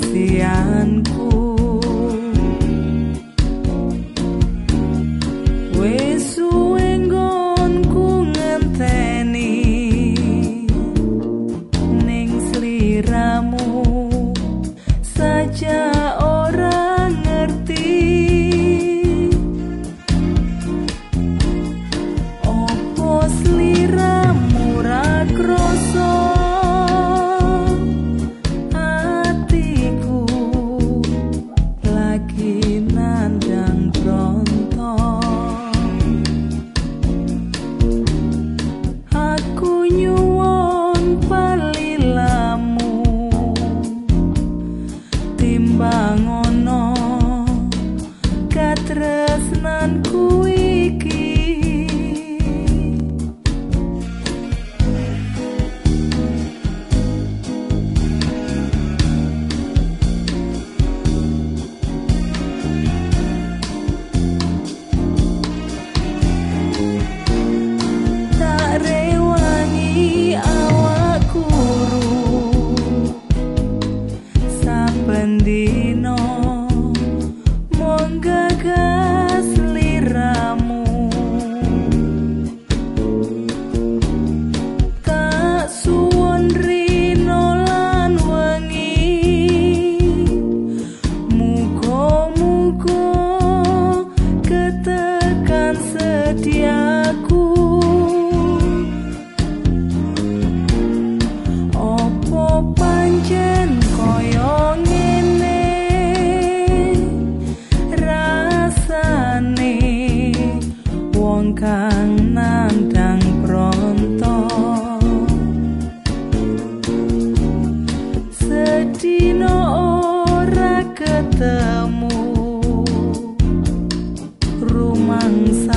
keisianku Andina. kang nandang pronto sedino ora ketemu rumangsa